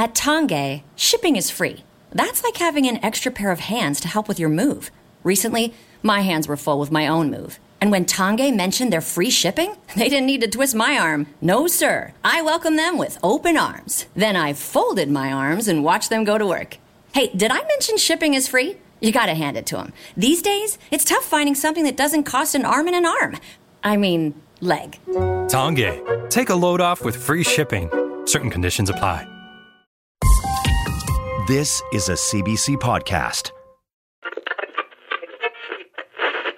At Tongay, shipping is free. That's like having an extra pair of hands to help with your move. Recently, my hands were full with my own move. And when Tongay mentioned their free shipping, they didn't need to twist my arm. No, sir. I welcomed them with open arms. Then I folded my arms and watched them go to work. Hey, did I mention shipping is free? You gotta hand it to them. These days, it's tough finding something that doesn't cost an arm and an arm. I mean, leg. Tongay. Take a load off with free shipping. Certain conditions apply. This is a CBC podcast.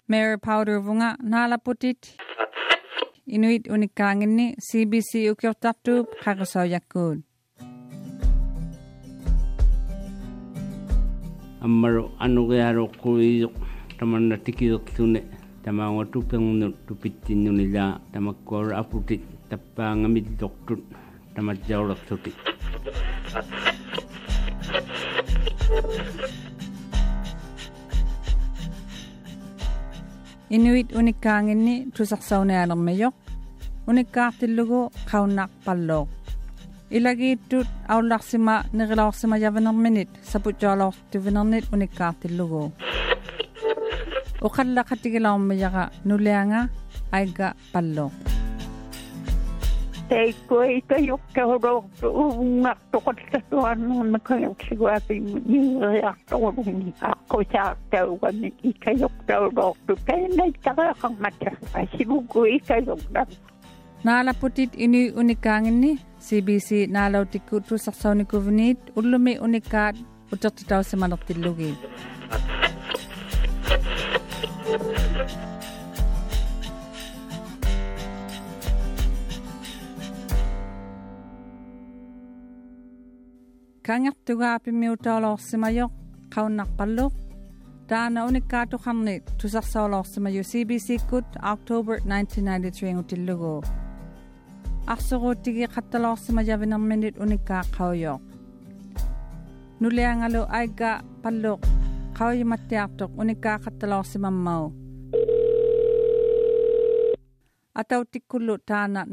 Mayor Powder Vunga Nalaputit Inuit Unikangini CBC Ukyotaptu Kakasoyakun. Amaru Anugaro Kuizok Tamana Tikidok Tune Tamango Tupang Tupitin Unila Tamakor Aputit Tapangamid Doktut Tamajauratutit. inuit unikkaanginni tusarsaunaalermiyoq unikkaartillugu qaunnaqpallooq ilagiittut aullarsima nerilaorsimajavenerminit saputjoaloortuvinernit unikkaartillugu uqallaqatigilaormiyaqa nulianga aigga pallooq teikua ita jokkaurortuun attoqallaluannuunna kajuksiguapiim niiriartorunni aqqusaartauqami ika jokkaurortu kainaittaqeaqarmata asivuku ika nala putit ini unikang unikaanginni CBC nala naalautikku tuisarsaunikuvniit ullumi unikaat utertitausimanertillugi Thank you. Utertitausimalertillugi. kangertugaapimiutaoloorsimajoq qaunnarpalluq taana unikkaatuqarnit tusarsaoloorsimayu CBC-kut October 1993 ngutillugu arsuruuttigi qattaloorsimajavinerminit unikkaaqqaujoq nuliangalu aigga palluq qauyimattiartoq unikkaaqattaloorsimammau atautikkullu taana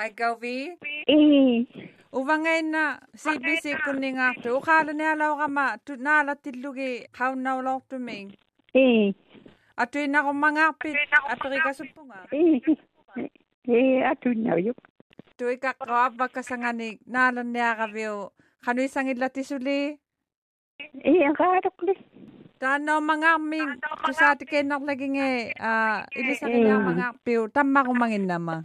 Ikaw, Vi? Eh. Uvangay na CBC kuning after. Ukala ni alaw ka ma. Tunala tilugi. How now law to me? Eh. Atoy na ko mga apit. Atoy ka supunga. Eh. Eh, atoy na yuk. Atoy ka kawa ka sanganig. Nalan niya ka view. Kano'y sangid lati suli? Eh, ang karok li. Tano mga aming. Tusati kayo naklaging ah, eh. Ilisangid na mga apit. Tama ko mangin naman.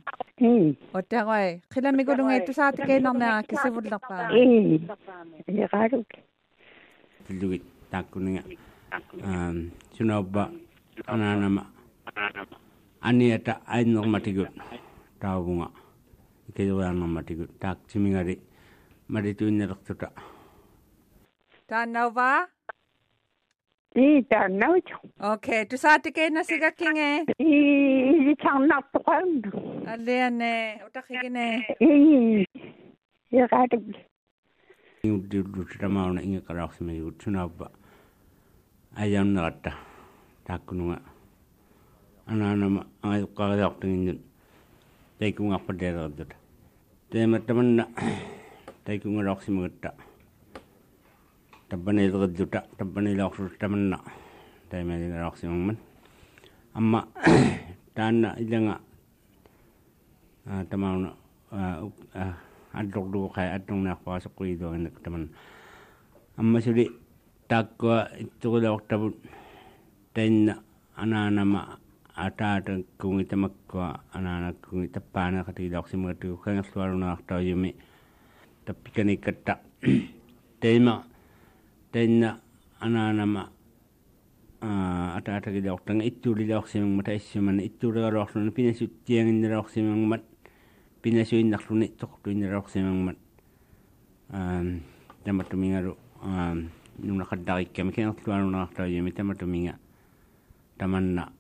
Otaroy, kailan may gulong ito sa atike nang na kasi wala pa. Hmm. Eh, yakarok. Tuluit, tako nga. Ehm, Sino? Ani ata, ay nung matigot. Tawag nga. Ikaw wala nung matigot. Tak, siminga di. Marito yung nalaktota. Tanaw ba? 이 다나우죠. 오케이. 두 사티게 나시가 킹에. 이 이창나도 간. 알레네. 오타히게네. 이 이가도. 이디 루트라마오나 인게 가락스메 유트나바. 아얌나갔다. 다꾸누가. 아나나마 아이까가닥팅인. 대궁 아빠데라도. 대마타만나. 대궁을 럭스메갔다. Qaadukli. Ingudillututamauna inga qaraqsimayugut sunobba ayamneratta taakkununga. Ananama ayuqqariartunginnut taikungarpateelertuta. Teemattamanna taikungalorsimagatta. Tappaniilerilluta tappaniilorsuttamanna taimaniilorsimangman. Amma taanna ilanga tamauna allorlugu qai attornaarpaasaqquiluaginak taman. Amma suli taakkua itturilortavut tainna anaanama ataatakkungi tamakkua anaanakkungi tappaanaqatiilorsimagatugu kangerlualunaartaujumi tappikanikkatta таинна анаанама аа атаатагилиортанга иттуулилаорсимингмата иссумана иттуулигалуарлуна пинасуттиангиннилаорсимингмат пинасуиннарлуни тоқортуиннилаорсимингмат аа таматумингалу аа нунақаттарикками кинертуанунартаажими таматуминга таманна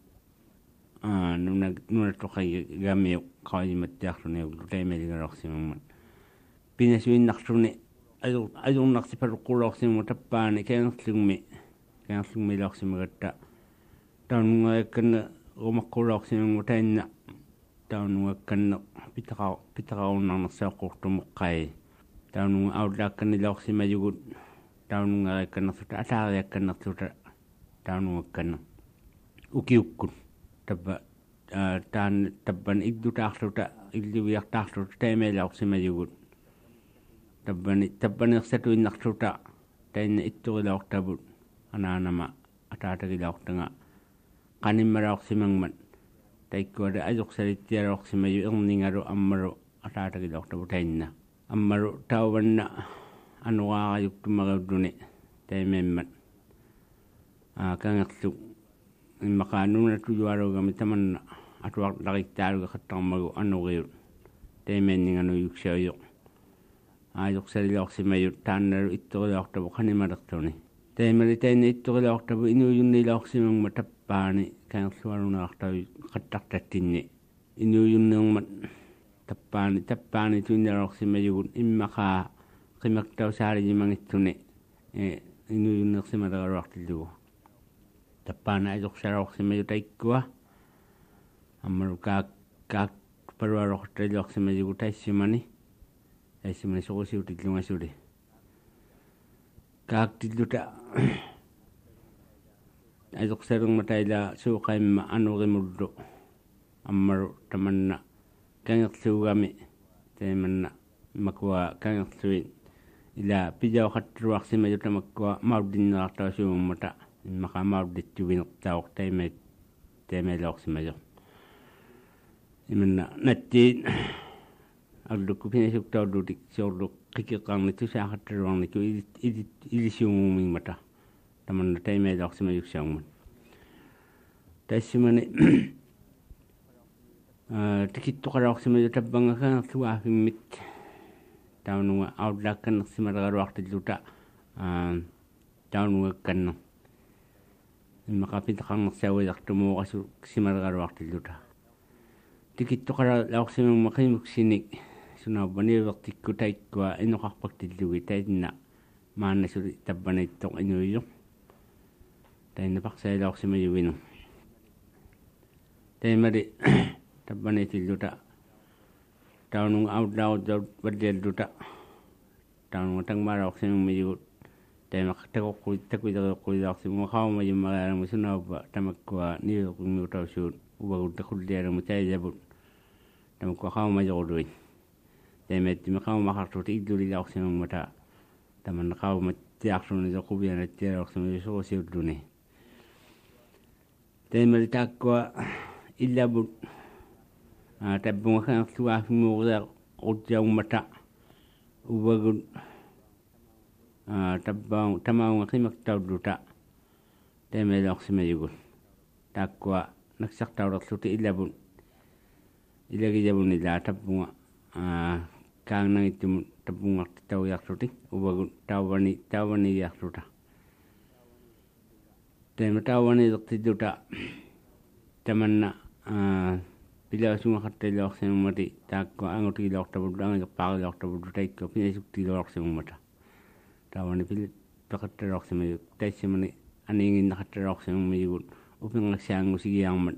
аа нуна нунаттоқай гамиу қаажиматтиарлуниу лутаймалигалуарсимингмат пинасуиннарлуни aju ajurnarsipaluqqulorsimu tappaani kaangerlugmi kaangerlugmi ilaarsimagatta taannungayakkanna rumaqqulorsimungu taanna таануакканне питера питераууннарнерсааққуртумеққай таанунга аулаакканилаорсимажугут таанунгаакканнерсута алаариакканнерсута таануакканне укиуккут таппа таан таппан игдутаарлута иллуиартаарлута таамаалаорсимажугут tabbani tabbaniqsatuin naqluta tainna ittuqilaortabut anaanama ataatagilaortanga qanimmaraqsimangmat taikkuada ajuqsalittiaraorsimayu erningaru ammaru ataatagilaortabut tainna ammaru tauvanna anuqaaqayuktumaqaudduni taimeemmat kangerluk иммакаануна туюаругами таманна атуарларитааруга хаттармагу ануриут таймеаннингану юксаажеқ aajorsalilooqsimajut taannalu ittoriloortavu qanimalertuni taimalitayni ittoriloortavu inuujunniloorsimangma tappaani kaerlualunaartavi qattartattinni inuujunniormat tappaani tappaani tuinneloorsimajugut immaqaa qimertausaalijimangittuni inuujunneersimalaruartillugu tappaana ajorsalooqsimajut aikkua аммару каак каак паруарортэлиорсимажигу тассимани ассимана сорусиут иллунгасули каактиллута азоқсалерматаила сууқаимма ануримуллу аммару таманна. Кангерлуугами таиманна макуа кангерлуин ила пижаоқаттруарсима ютамаккуа мауллиннеартаасууммата иммақамауллитсугинертаоқ таимаат таимаалоорсимажер иманна наттиит taimait taimailaorsimaju imanna nattiin allukku pinasuktaullutik siorlu qikiqqarnitu saaqattaluarniku ilisuungumingmata tamanna taimailaorsimajuksiaungmat tassimani tikittoqalaorsimaju tappangakanerluaafimmit taununga outlaakkannersimaleraluartilluta taunungakkanner иммақапитақарнерсауилартумууқасу кисималераluartilluta tikittoqalaorsimangma qimuksinik sunaapaniuvертикку таиккуа иноқарпактиллуги таинна мааннасули таппаниттоқ инуйо таинна парсаилаорсимаювину таимали таппанитиллута таунун аутлаут валлиаллута таунун тангмаалаорсимангмиюгут таймақ такоққуи такуилериоққуилаарсимуа хаама юммариаламу сунаапа тамаккуа تمت مقاو ما خرطوت إدو لي أقسم متا. تمن قاو متي أقسم نزا قبيا نتي أقسم يسو سيردوني تمت تاكوا إلا بود. آه، تبون خان اختوا في موغزا قدجا ومتا. وبقل آه، تبا تمام قيمة تودوتا تمت أقسم يقول تاكوا نكسر تورطلوت إلا بود. إلا جابوني لا تبون 啊。Uh آه، kaanang itum tapungak tau yaksutik ubagun tawani tawani yaksuta tema tawani daktituta tamanna pilaasuma khatte looqsimumati taakko anguti looqtabuddu angajak paaq looqtabuddu taikko pinasukti looqsimumata tawani pil paqatta looqsimayuk taissimani aniinginna khatta looqsimumayugut upinqaksaangu sigiyaangmat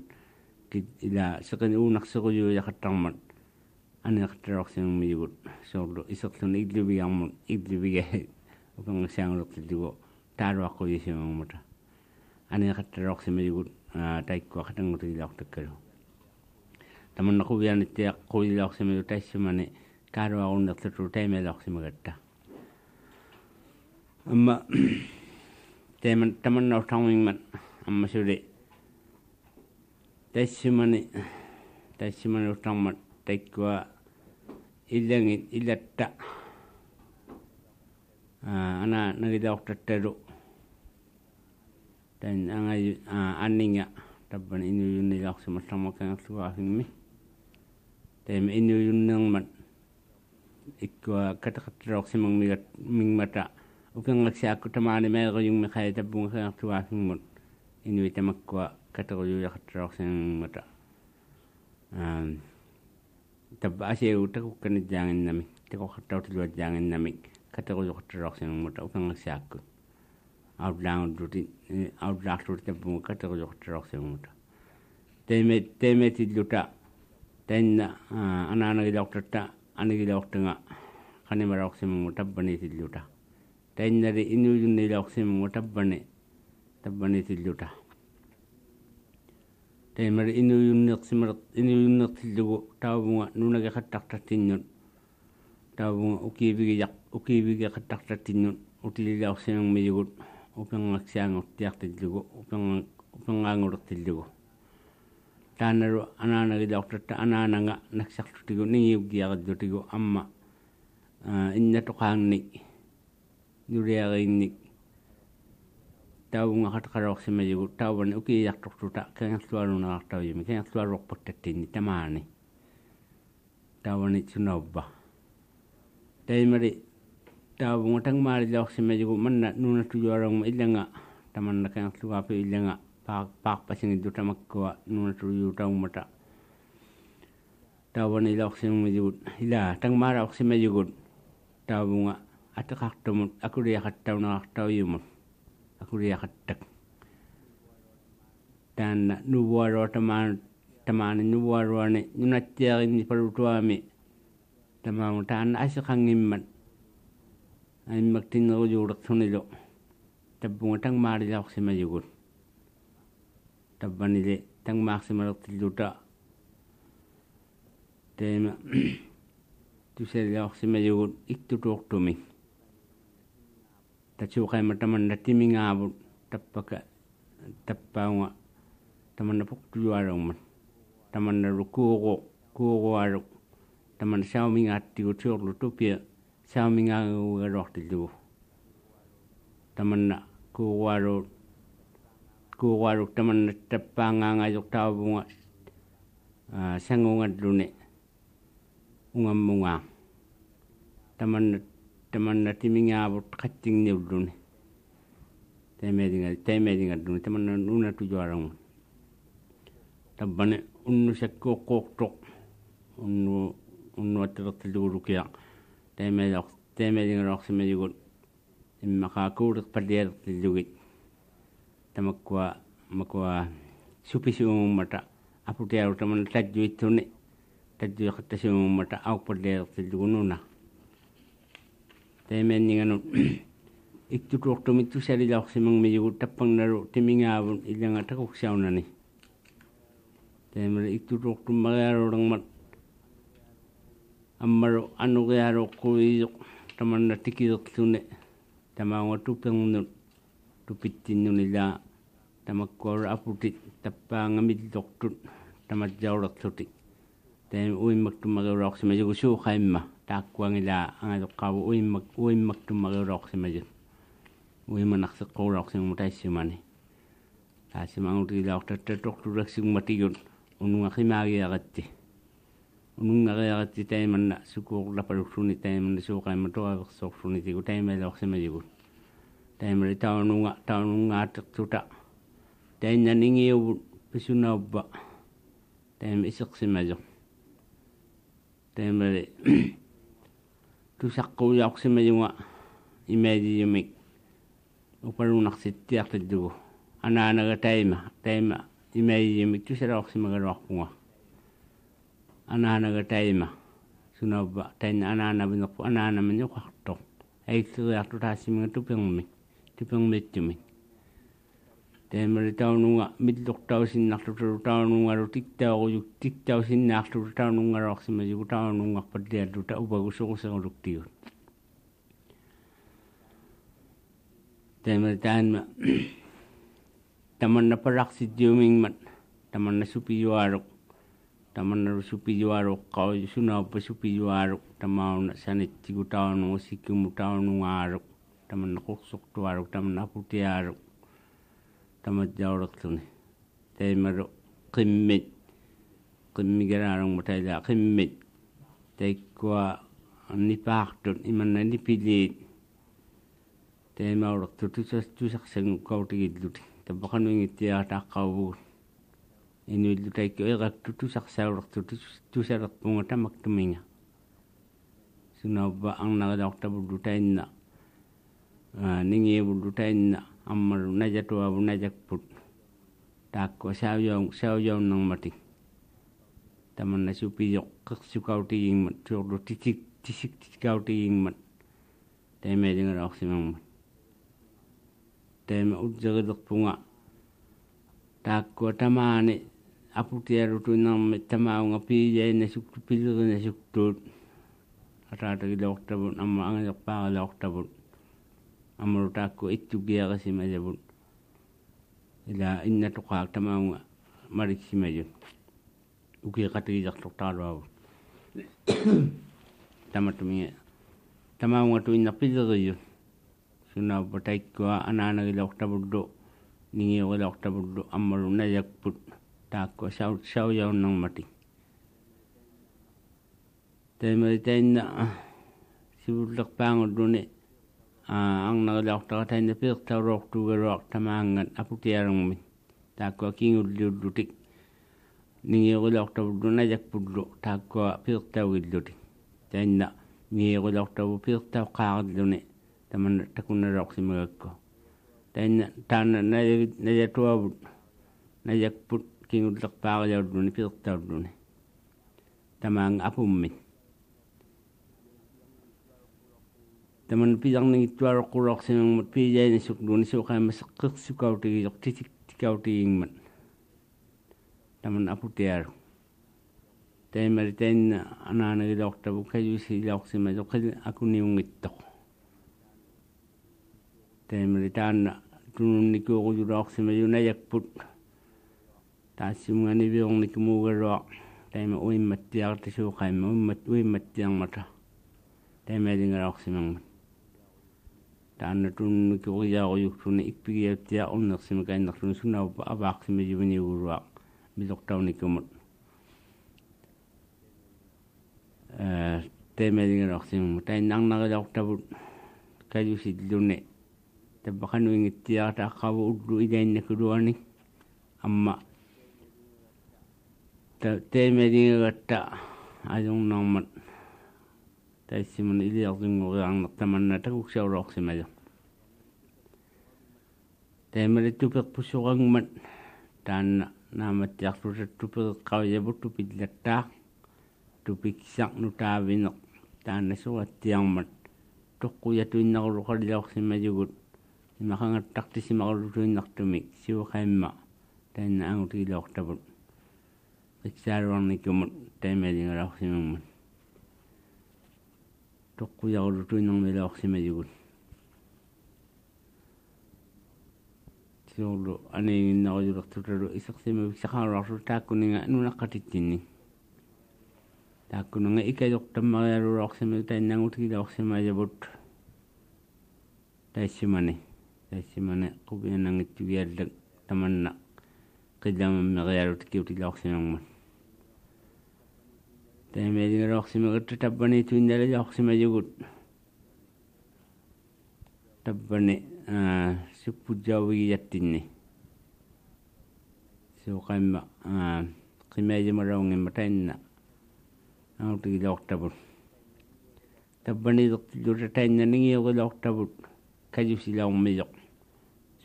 kit ila siqin uunaqsiquyuu yaqattarmat анеэртэлорсиммигут суорлу исерлуни иллувиармут иллувигаи упангсаангулертилугу таалуаққуисимаммута анеэртэлорсиммигут таиккуақатангутилиортаккалу таманнақувианиттиақ қуилиорсимигу тассимани каалуаруннерлуту таималиорсимагатта амма тэмэн таманнаортармигмат аммасули тассимани тассимани ортармат takkua illangit ilatta ana nagidaqtattaru tan angaju anninga tappan inuyunnilaaqsimallammakaangerluaagimmi taima inuyunnermat ikkua kataqattaroqsimangmigat mingmata ukangaksiaakku tamaani meerujungmi qaitapungaqiartuaagimut inui tamakkua kateruyuyaqattaroqsimangmata um taba ashe utak kana jangin nami tiko khataw tilwa jangin nami katago yo khatarok sin muta ukang sak outdown duty outdown duty tabu katago yo khatarok sin muta teme teme ti luta ten ana ana gi doctor ta ana gi doctor nga khane marok sin muta bani ti luta ten nare inu ni lok sin muta bani tabani ti luta таимар инуйунниерсималер инуйунниертиллугу таавунга нунагеқаттартатиннут таавунга укиивигияқ укиивигеқаттартатиннут утилилаарсимермилигут упенгаксаангортиартиллугу упенга упенгаангулертиллугу таанару анаанагилаортатта анаанага наксарлутигу нигиуккиариллутигу амма иннатоқаанник нулиаринник qatqaroorsimajugu tauvan ukiiartortuta kangerlualunerartaujumi kangerlualuorpaktattinni tamaani. Tauvani sunobba taimari taavunga tangmaalilaorsimajugu manna nuunatujuarangma illanga tamanna kangerluaapi illanga paaqpasingillu tamakkua nuunatujutaungmata tauvani ilaorsimajugut ila tangmaalaorsimajugut taavunga ateqartumut akuliaqattaunerartaujumut akuliaqattak taanna nuvuaruar tamaan tamaani nuvuaruani nunattiaqinni palutuami tamaamu taanna asiqangimmat аиммактиннеруйуулертуниlu таппунга тангмаалилаарсимажугут таппанили тангмаарсималертиллута тема тусалиаарсимажугут иктутуортуми tachukai mataman natiminga bu tapaka tapaunga taman puk tuwarong man taman ru kugo kugo aruk taman sauminga tiu chur lu tupia sauminga rok tilu taman kugo aruk kugo aruk taman tapanga ngayok tawunga sangunga lune ungamunga taman temanna timi ñaabut xattig ñew dune temeeɗiga temeeɗiga dune temanna ɗuna tujoaramu tabbane unnu sekko qoqto unnu unnu wattirattiligurukya temeeɗa temeeɗiga roxsimeɗigot imma xa kuurit padeertilugit tamakkuwa makkuwa supisiumummata aputeeru tamanna tajjuittune tajjui xattasiumummata awpadeertiligunnuna таимааннигану иктутуортумитту салилаорсиман мижигу таппарнару тимингаавун илангатакуксаунани таимала иктутуортуммариарулэрмат аммару ануриаалуоққуииоқ таманна тикиерлуне тамаангатупернут тупиттиннунилаа тамаккуару апутит таппаангамиллортут таматсаулерлутик tajjuittuni tajjuiqattasiumummata auppallialertillugununa teemenninganu iktutuortumit tusalilaorsimangmijugu tappangnaru timingaavun illanga takuksiaunani teemere iktutuortummariarurangmat ammaru anugiaruqquiijoq tamanna tikilerlune tamaunga tupengnut tupittinnunila tamakkuaru aputit tappaangamillortut tamatjaulerlutik teem uimmaktummariuroorsimajugu suuqaimma taakkuangila angajoqqaavu uimmak uimmaktummariuroorsimajut uimanarseqquuloorsimu taissimani. Taassimangutigilaortatta tortulaksigummatigut unungaqimaagiaqatti unungariaqatti taimanna sukuurlapaluksuni taimanna suuqaimma tuaversoorluni tigu taimailoorsimajugut taimari taununga taunungaatertuta tainnaningiuvut pisunauppa tembele tusaqu yoqsimajunga imajiyumik uparunaq sittiaqtaddugu anaanaga taima taima imajiyumik tusaraqsimagaruaqpunga anaanaga taima sunabba tain anaanabinerpu anaanamani uqartuq aiqtigiaqtutaasimiga tupengmik tupengmittumik taimari taununga millortausinnarlutulu taunungalu tiktaurujuk tiktausinnaarlulu taunungaroorsimajugu taunungarpallialluta upagusuruseruluktigut taimari taanma tamanna palaqsittiumingmat tamanna supiyuaruk tamannaru supiyuaruk qauju sunauppa supiyuaruk tamauna sanittigu taununga sikkimu taunungaaruk tamanna qursortuaruk tamanna aputiaruk tamatjaulerluni taimaru qimmit qimmigaraarungma taila qimmit taikkua nipaartut imanna nipiliit taimaulertu tusas tusaqsangu kautigilluti tapaqanuingittiaataaqqauvugut inuillu taikku iqaktu tusaqsaulertu tusalerpunga tamaktuminga sunauppa arnarilaortavullu tainna amma runaja tu abunaja put. Takko sawyom sawyom nang mati tamanna supi yok kak sukauti yingmat chordo tisik tisik tisikauti yingmat taime dengar oksimangmat taime utjagadak punga. Takko tamani aputiarutu nangmat tamaunga pijay na suktu pijaga na suktut atata giloktabut amma angajakpaga loktabut angajaqpaagalaortavut amaru taakko ittugiaqasimajavut ila inna tuqaaq tamaunga marikisimajut ukiqatigijaqtortaaluavut tamatuminga tamaunga tuinna piliriyut sunnauppa taikkoa anaanagilaortavutdu ningiugilaortavutdu ammaru najakput taakko ang na lok ta thay na pek ta rok tu ga rok ta ma ngat apuk ti arang mi ta ko king ul lu lu tik ni ye ko lok ta du na jak pu lu ta ko pek ta wi lu tik ta na ni ye ko lok ta bu pek ta ka lu ne ta man ta kun na rok si ma ko ta na ta na na na ja tu bu na jak pu king ul lok pa ga lu ne pek ta lu ne ta ma ang apum mi taman pisarningit tuaroqquruorsimangmat piijainissuk luunisuuqaamaseqqersukautigiyoq titik tikautigiingmat taman aputiaru taimari tainna anaanagiloortavu kajuisiilaorsimaso qil akuniungittoq taimari taanna tununnikiuqujulaorsimayunayakput taasimunganiviornikimuugaruaq taima uimmattiaqtisuuqaimma uimmattiangmata taimaalingalaorsimangmat тааннатунник уриааруйуктуна иппигиаттиа орнерсима каиннерлуна сунауппа аваақсима ювиниугулуа милортауниккумут э темелингерсимму таиннарнарилаортавут калусиллуни таббақануингиттиарата аққаву уллу илаиннакулуани амма темелингератта ажуннармат taisimun iliorqinnguriarneq tamannatakuk sauloorsimaju taimala tupek pussuqangmat taanna naamatsiarlutat tupeqeqqaujavut tupillattaaq tupiksarnu taavineq taannasurattiarmat toqquyatuinneruluqalilaorsimajugut имахангаттартисимарулутуиннартумик сиуқаимма таанна ангутигилоортапут риксаалуарникумут таималингалаарсимаммат taimalingalaqsimangmat toqquyarulutuinnermilaorsimajugut siorlu aniinginnerujulерtutalu iseqsimavik saqaruarlu taakkuninga nunaqqatittinni taakkununga ikajoqtammarialuloorsimagu tainnangutigilaorsimajavut taissimani taissimani qubianangittugiallak tamanna തേമേദികളോക്സിമകിട്ട് ടപ്പണി തുന്നല ജോക്സിമജുകുട്ട് ടപ്പണി സിപ്പുജാവുകിയത്തിന്നെ സുഖമ്മ കിമേജമറവങ്ങിമ്മ ടൈന്ന അങ്ങോട്ടേക്ക് ലോക്ടബുൾ ടപ്പണി തൊട്ടിലൂടെ ടൈന്നണെങ്കിൽ യോഗ ലോക്ടബുൾ കജുസിലാവുമ്മിലോ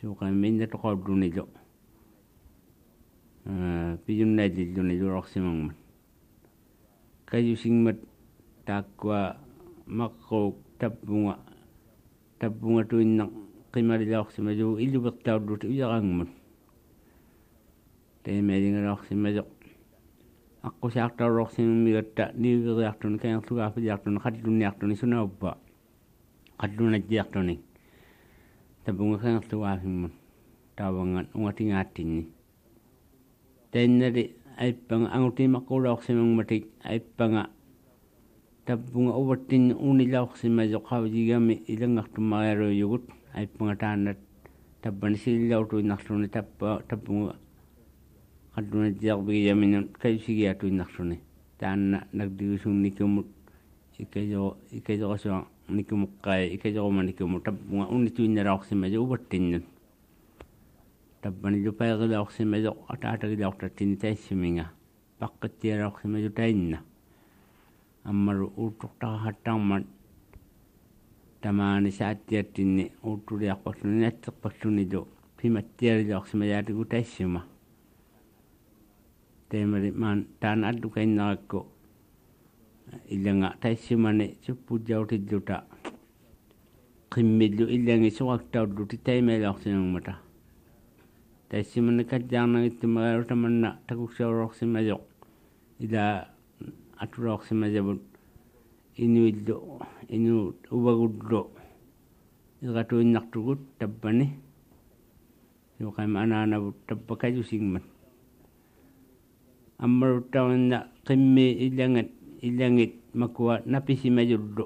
സുഖമ്മിന്നിട്ട് കൊടുണിലോ പിജുണ്ടായിട്ടില്ലുണിലോ റോക്സിമങ്ങമ്മ toqaullunilo piyunnaililluni luorsimangmat kajusingmat taakkua maqquk tappunga tappunga tuinnaq qimarilaorsimaju illupertaullut uyarangmat teemaalingalorsimajoq аққусаартаруорсиммигаtta нивириартуни каерсугаафилиартуни қаллунниартуни сунауппа қаллунатиартуни табунга каерсугаафиммут таавангат унгатингааттинни таиннали aippanga angutimaqqulauqsimangmatik aippanga tappunga uvattin unilauqsimajoqaviligami ilangartumariaruyugut aippanga taanat tappani sillautuinnarluni tappa tappunga qattunajiaqbigiyaminun kayusigiatuinnarluni taanna nagdigisuunnikumut ikajoo ikajoqasuaq nikumoqqaaya ikajoquma nikumu tappunga unituinnarauqsimajo uvattinnun tabbani jupaiga lauqsimaju ataatagi tainna ammaru uuttuqtaqahattarmat tamaani saattiattinni uuttuliaqpalluni atteqpalluniju pimattiarijauqsimajaatigu taissima teemari maan taana addukainnarakku ilanga taissimani suppujjautijjuta qimmillu ilangi suqaktauduti taimeelauqsinangmata taissimani katjaarnagittumagaru tamanna takuksauroqsimajoq ila atulorsimajavut inuillu inu uvagullu ilgatuinnartugut tappani yuqaima anaanavut tappakajusingmat аммаруттаринна қимми илангат илангит макуа написимажуллу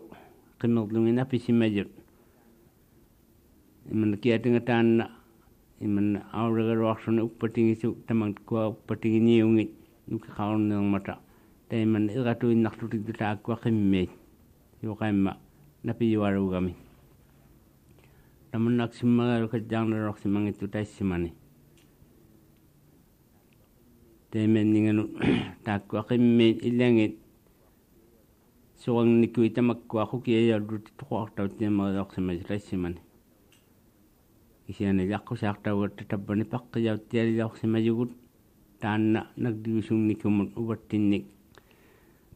қиммерлунги написимажут иман киатинга таанна иман аургаруарсуна уппатингису таман куа уппатингиниунгит нуки qaarnermata taiman iratuinnarlutitu taakua qimmiit yuqaimma napiyuarugami tamannaksimmagalukat taissimani teimenninganu taakkua qimmiit illangit suangnikui tamakkua qukiayalluti tuqartaut tiamariorsimasi taissimani isiani laqqusaqtaugatta tappani paqqijaut tialilorsimajugut taanna nagdiusunnikumut uvattinnik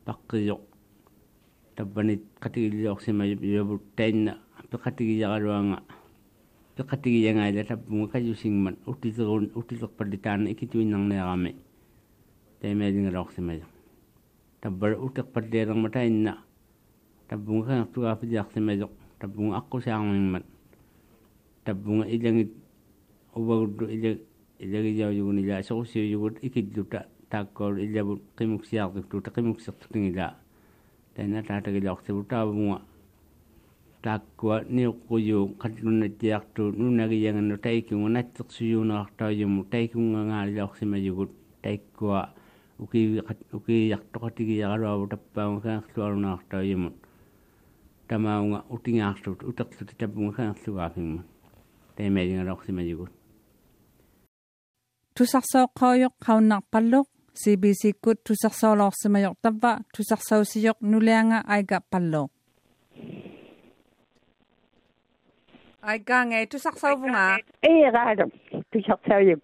paqqijoq tappanit qatigilliorsimajut tainna peqatigijaqaluanga peqatigijangaila tappunga kajusingmat utiterun utiterpalli taanna ikituinnarneerami taimeelingalorsimaju tabbara uteqpalleererma tainna tappunga tabbunga idangit ubagudu idag idagi jawjugun ila soqusiyujugut ikidduta taakkoor ilabut qimuksiyaaqtiktuta qimuksiqtutingila taina taatagilaqtibu taabunga taakkua niuqquyu qatlunnatiaqtu nunagiyangannu taikunga nattiqsuyuunaqartaajummu taikunga ngaalilaqsimajugut taikkua ukiyaqtoqatigiyaqaluabu tappaunga kaaqluarunaqartaajumut tamaunga utingaaqtut utaqtuta tabbunga kaaqlugaafingmun каангерлугаафингмут таймаалингалаорсимаюгут тусарсооққаоёқ қауннарпаллоқ CBC-кут тусарсоолоорсимаёқ тавва тусарсаусиёқ нулианга айга паллоо айгаангэ тусарсаувунга эраалу тусарсааюк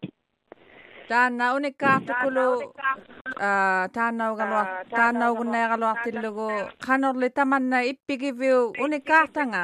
таанна униккаартукулу а таанаугалуар таанаугуннеералуартиллугу канорли таманна иппигивиу униккаартанга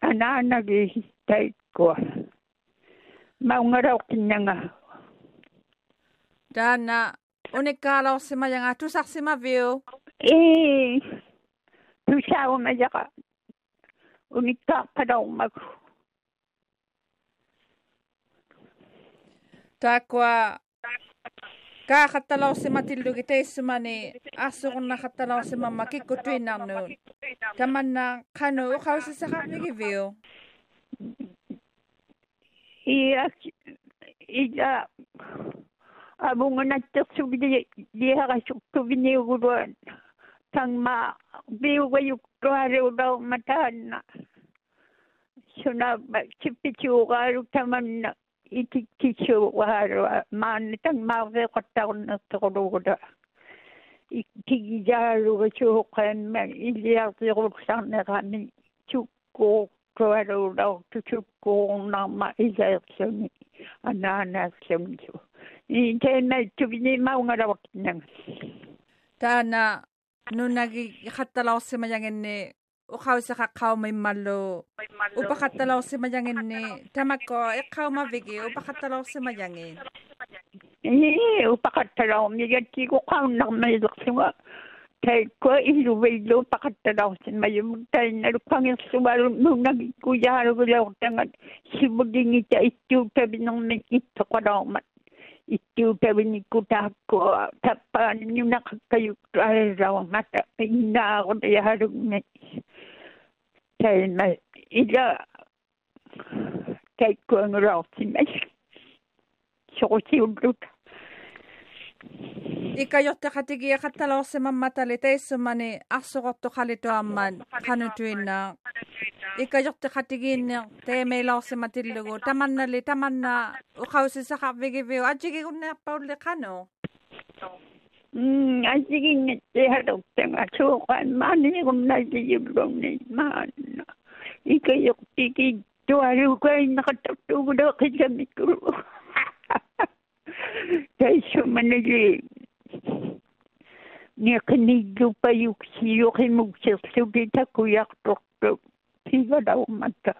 anaanagi taikkua maungaraoqinnaga taana e, jaga unik tak pada unikkaaqpalaumaku takwa kaakhattalausima tillugi taissumani aasuqunnaakhattalausima makikkutuinnarnuut tamanna qanu uqausisaqarnigi viu iya iya abungunattersugli liaqasuqtuviniuguruan tangma viugayuqtuareuraa mataanna sunaa chipichuqaaru tamanna. i te kicho wa haroa. Mā ne tang mā wē kata o. I ki i jāru wa chu hoka en mā i li a te rosa ne tu chukko o nā mā i la e ni a nā nā kiongi chu. I tēnā ki. Tāna, nuna ki hatala o ukaw sa kakao may malo. May malo. Upakatalaw si mayangin ni. Tama ko, ikaw mabigi, upakatalaw si mayangin. Eh, upakatalaw. Mayroon ko kao na mayroon siya. Tay ko ilubelo pakatalaw si mayroon. Tay narukangin suwaro nung nagkuyaro ko lang tangan. Sibuding ita ito tabi ng may ito ko rawmat. Ito tabi ni kuta ko. Tapan nyo nakakayok raw mata. Ina ako na yaro ngayon. kävimme illa kaikkuangulaartimak sorusiulluk икажортехатигиақатталоорсимамматали таиссумани арсоқортоқалитуамман қанутуиннаа икажортехатигииннеқ таамеилоорсиматиллугу таманнали таманнаа уқаусисақарвигивиу аджигигуннеарпаулли қано м аджигиннатсиҳалуттанга суоқаан маанигумнасигиллугни маан ikay yok tiki tuwari ukay nakatapto ko na kay gamit ko. Kay sumanali. Niya kanigyo pa yuk siyo kay mugsaslugita kuyak toktok. Tiga daw mata.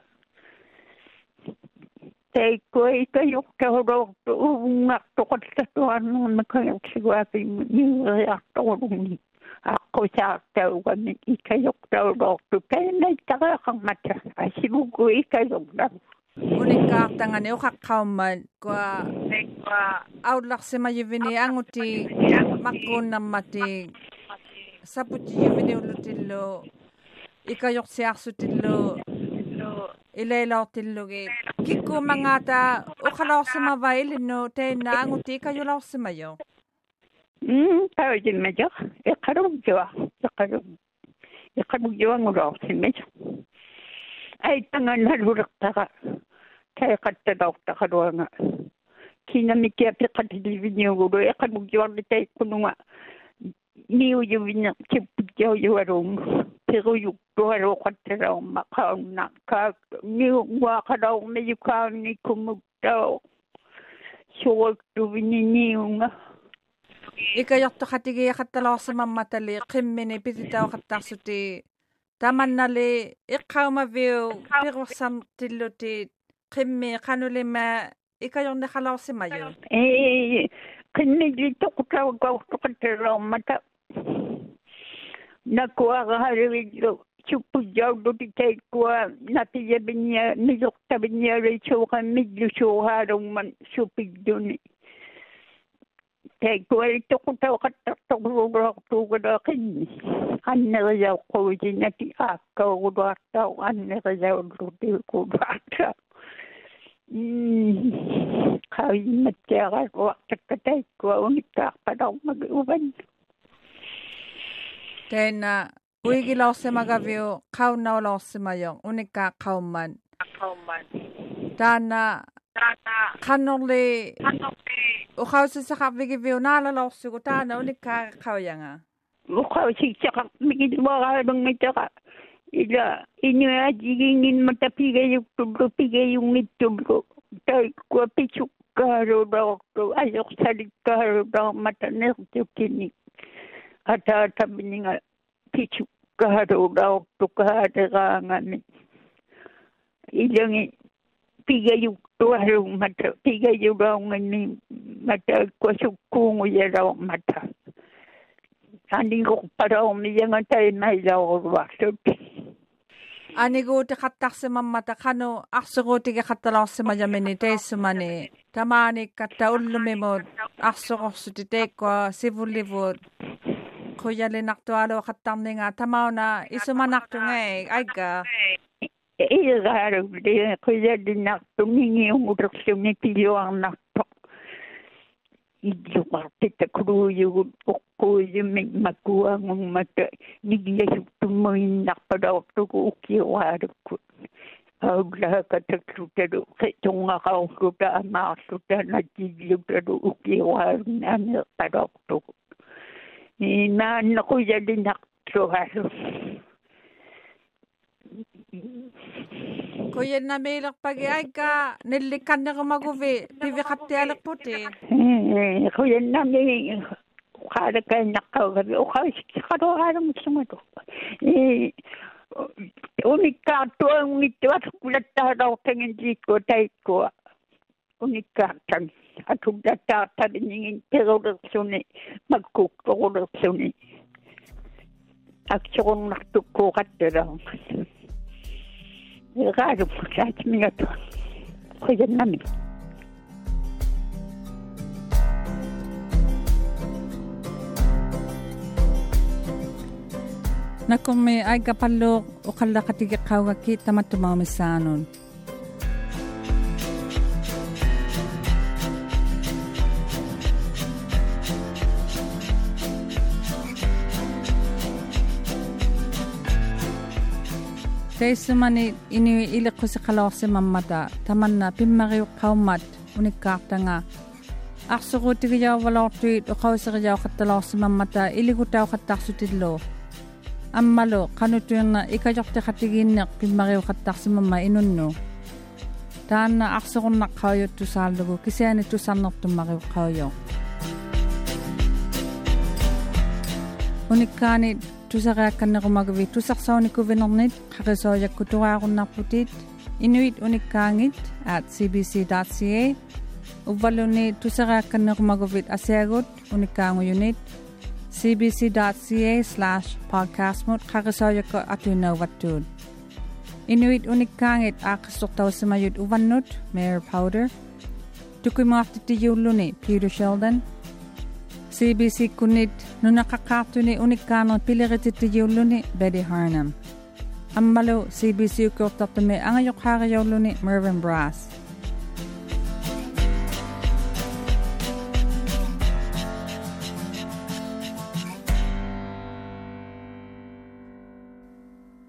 Tay ko ay kayo kahorok to ungak to katatuan mo na kayo sigwapi mo niya yaktorong niya аққусаартаугами икайоқтаулоортупаанайтариақармата асивуку икайорнам уникаартангани оқаққауммаат куа аулларсимаивини ангути маққууннармати сапутиивини уллутиллу икайортиарсутиллу илеилаортиллуги киккуумангаата оқалаорсимава илинну таинна ангути икайулаорсимайо таудиммажа эқаругжуа эқару эқаругжуангулоорсиммажа айтанганналулертара таэқатталаортақалуанга кинамикиа пеқатиливиниугулу эқаругжуарли таиккунунга ниуювинне киппиттиуюалуун перуюктуалуоқатталаорма қаунна каа ниугуақалаормиюкаанни куммуттао суоктувинниунга ikajortoqatigiaqattaloorsimammatali qimmini pititauqattaarsuti tamannali iqqaumaviu pirussartilluti qimmi qanulima ikajorneqaloorsimayu э qinnili toqutauqaortoqattalaormata nakuagahaluillu suppujjaulluti taikkua napiyavinia misortaviniali suuqammillu teikuel toqutauqattaqtuguruaqtuguruaqinni qannerijauqquusinati aakkauruartau annerijaullutiguluarta qauimmattiaqaruaqtakka taikkua unittaarpalormagi uvannu teena kuigiloorsimagaviu qaunaulorsimayoq unikkaa qaumman qaumman taana qanorli uqausisaqarvigiviu naalalorsugu taana unikkaaqauyanga uqausiksaqaq mikituaraalungitera ila inuaajigingimata pigayuktullu pigayungittullu taikkua pisukkaaluulerortu ajorsalikkaaluulermata nertukini ataatamininga pisukkaaluulerortu kaateraangami ilangi tigaiyuktuaru mata tigaiyuraungani mata kuasukkuunguyarau mata анигоқпараумиянгатай анигуути хаттарсимаммата кану арсугуутиги хатталаарсимаямини таассумани тамааниккатта уллумимут арсуқорсути тааккуа сивулливуут куялинартуалоо хаттарнинга тамауна исуманартунгэ айга egar de kuya dinak tungingi urak sumi tiyo ang nakto iyo partita kuru yu pokku yu mig makua ngung mata nigiya yu tumuin nakpada waktu ku uki warku Aula kata kuta do ketunga kau kuta ama kuta na tiyo kuta uki war nami pada waktu ku. Ina nakuya dinak tuharu. Koyenna meilerpagi aika nellikannermaguvi piviqattialerputi. Koyenna mi qaadakainnaqqaugavi uqavisikqaruaarumusumalu. Unikkaartuangittuvas kulattaharortangin tiikkua taikkua. Unikkaartan atullattaartavinningin perulersuni makkuuqtorulersuni. Aksorunartukkuuqattulaarmas. غالب حتميته خويا النمل Nakum may ay kapalo o kalakatiga kawaki tamatumaw misanon. Teisumani ini ili kusi kalawsi mamata tamanna pimmariu kaumat unikkaartanga арсугуутигияу валоортуит оқаусерияу хатталаарси маммата илигутау хаттарсутиллу аммалу канутуерна икажортехатигииннеқ пиммариу хаттарсимамма инунну таанна арсеқурнаққаажут тусааллугу кисиани тусарнертуммариу қаажо униккаани тусариакканнерумагви тусарсауникувинернит қақисооякку тураақуннарпутит inuit unikkaangit at cbc.ca uvvaluni tusariakkannerumaguvit asiagut unikkaanguyunit cbc.ca slash podcastmut qaqisooyakko atuinauvattuut inuit unikkaangit aaqissortaussimayut uvannut mayor powder tukimaartitiyuulluni peter sheldon CBC Nuna kakatuli unikano pilirititiyuluni Betty Harnam. Ammalo CBC ukurtatumi angayokhariyuluni Mervyn Brass.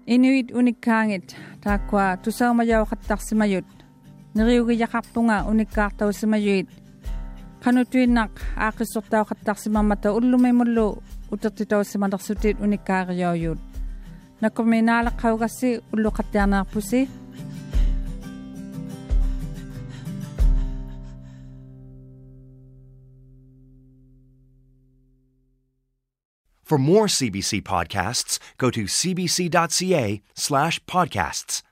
Inuit unikangit takwa tusaw mayaw kattak simayut. Niriugi yakaptunga unikkartaw simayut. Qanutuinnaq ullumimullu For more CBC podcasts, go to cbc.ca slash podcasts.